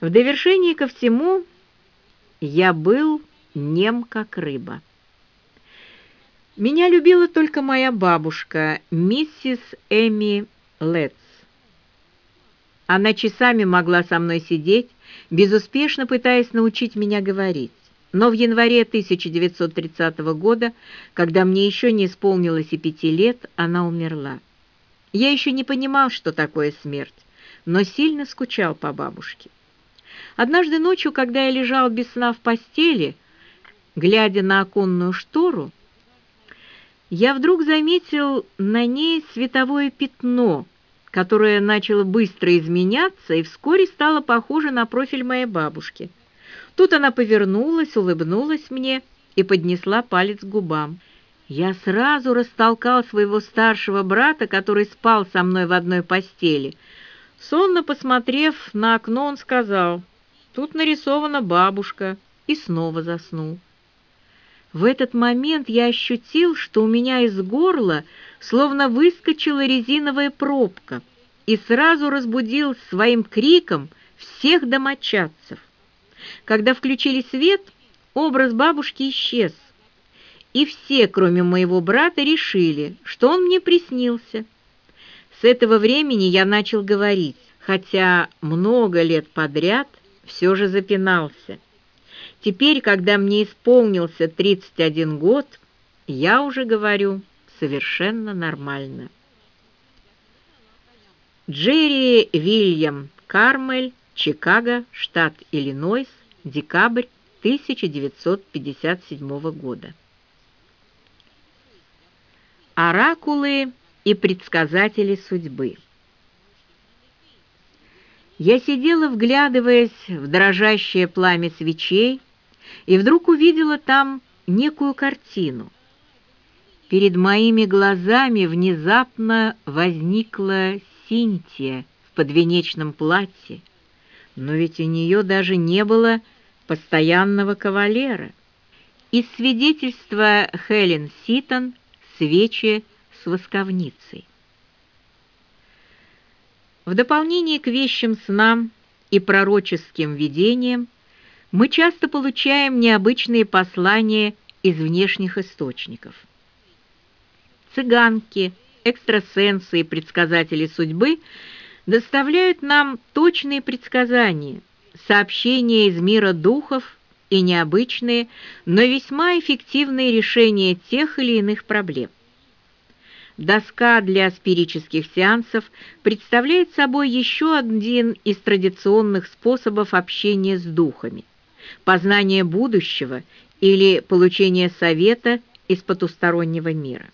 В довершение ко всему я был нем как рыба. Меня любила только моя бабушка, миссис Эми Летц. Она часами могла со мной сидеть, безуспешно пытаясь научить меня говорить. Но в январе 1930 года, когда мне еще не исполнилось и пяти лет, она умерла. Я еще не понимал, что такое смерть, но сильно скучал по бабушке. Однажды ночью, когда я лежал без сна в постели, глядя на оконную штору, я вдруг заметил на ней световое пятно, которое начало быстро изменяться и вскоре стало похоже на профиль моей бабушки. Тут она повернулась, улыбнулась мне и поднесла палец к губам. Я сразу растолкал своего старшего брата, который спал со мной в одной постели. Сонно посмотрев на окно, он сказал, «Тут нарисована бабушка», и снова заснул. В этот момент я ощутил, что у меня из горла словно выскочила резиновая пробка и сразу разбудил своим криком всех домочадцев. Когда включили свет, образ бабушки исчез, и все, кроме моего брата, решили, что он мне приснился. С этого времени я начал говорить, хотя много лет подряд все же запинался. Теперь, когда мне исполнился 31 год, я уже говорю совершенно нормально. Джерри Вильям Кармель, Чикаго, штат Иллинойс, декабрь 1957 года. Оракулы и предсказатели судьбы. Я сидела, вглядываясь в дрожащее пламя свечей, и вдруг увидела там некую картину. Перед моими глазами внезапно возникла Синтия в подвенечном платье, но ведь у нее даже не было постоянного кавалера. Из свидетельства Хелен Ситон «Свечи с восковницей». В дополнение к вещим снам и пророческим видениям мы часто получаем необычные послания из внешних источников. Цыганки, экстрасенсы и предсказатели судьбы доставляют нам точные предсказания, сообщения из мира духов и необычные, но весьма эффективные решения тех или иных проблем. Доска для спирических сеансов представляет собой еще один из традиционных способов общения с духами – познание будущего или получение совета из потустороннего мира.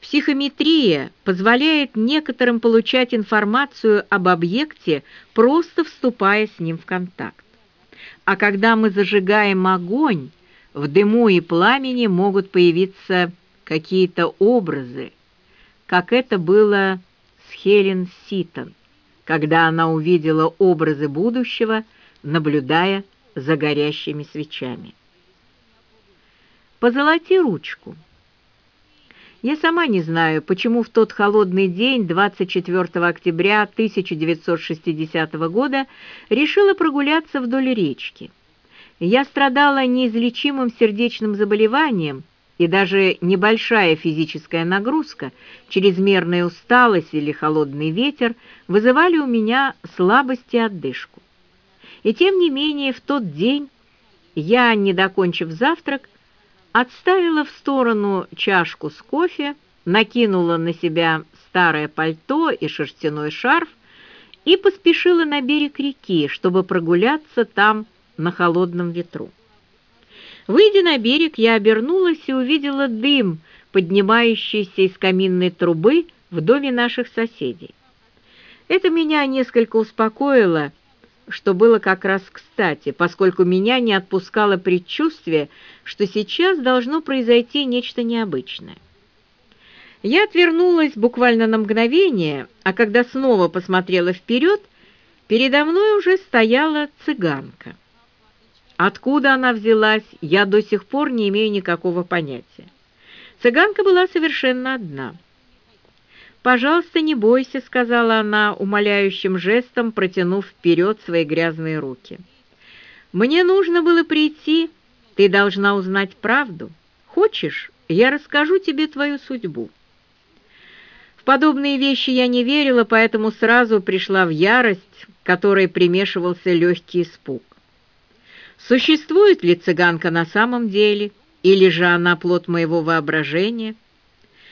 Психометрия позволяет некоторым получать информацию об объекте, просто вступая с ним в контакт. А когда мы зажигаем огонь, в дыму и пламени могут появиться какие-то образы, как это было с Хелен Ситон, когда она увидела образы будущего – наблюдая за горящими свечами. «Позолоти ручку». Я сама не знаю, почему в тот холодный день, 24 октября 1960 года, решила прогуляться вдоль речки. Я страдала неизлечимым сердечным заболеванием, и даже небольшая физическая нагрузка, чрезмерная усталость или холодный ветер вызывали у меня слабость и отдышку. И тем не менее в тот день я, не докончив завтрак, отставила в сторону чашку с кофе, накинула на себя старое пальто и шерстяной шарф и поспешила на берег реки, чтобы прогуляться там на холодном ветру. Выйдя на берег, я обернулась и увидела дым, поднимающийся из каминной трубы в доме наших соседей. Это меня несколько успокоило, что было как раз кстати, поскольку меня не отпускало предчувствие, что сейчас должно произойти нечто необычное. Я отвернулась буквально на мгновение, а когда снова посмотрела вперед, передо мной уже стояла цыганка. Откуда она взялась, я до сих пор не имею никакого понятия. Цыганка была совершенно одна. «Пожалуйста, не бойся», — сказала она, умоляющим жестом протянув вперед свои грязные руки. «Мне нужно было прийти. Ты должна узнать правду. Хочешь, я расскажу тебе твою судьбу». В подобные вещи я не верила, поэтому сразу пришла в ярость, которой примешивался легкий испуг. Существует ли цыганка на самом деле, или же она плод моего воображения —